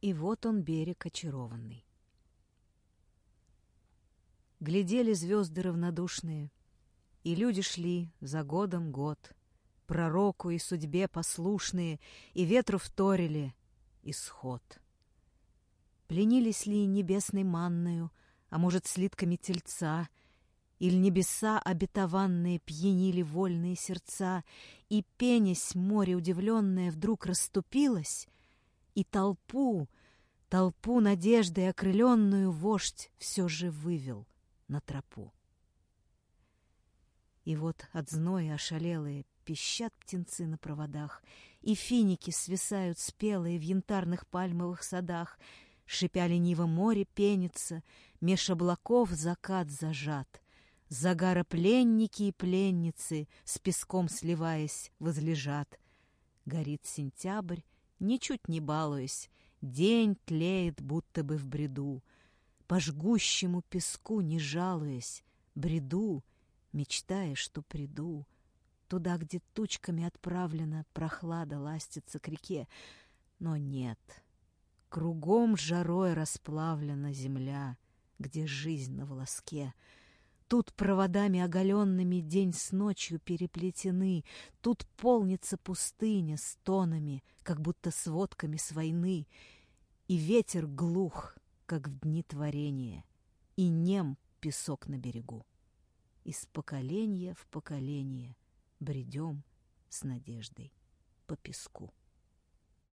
И вот он берег очарованный. Глядели звезды равнодушные, И люди шли за годом год, Пророку и судьбе послушные, И ветру вторили исход. Пленились ли небесной манною, А может, слитками тельца, Иль небеса обетованные Пьянили вольные сердца, И пенясь море удивленное Вдруг расступилось, И толпу, толпу надеждой окрыленную Вождь все же вывел на тропу. И вот от зноя ошалелые Пищат птенцы на проводах, И финики свисают спелые В янтарных пальмовых садах. Шипя лениво море пенится, Меж облаков закат зажат. Загара пленники и пленницы, С песком сливаясь, возлежат. Горит сентябрь, ничуть не балуясь, День тлеет, будто бы в бреду. По жгущему песку не жалуясь, Бреду, мечтая, что приду — Туда, где тучками отправлена прохлада ластится к реке. Но нет, кругом жарой расплавлена земля, где жизнь на волоске. Тут проводами оголенными день с ночью переплетены, Тут полнится пустыня с тонами, как будто с водками с войны, И ветер глух, как в дни творения, И нем песок на берегу. Из поколения в поколение — бредем с надеждой по песку.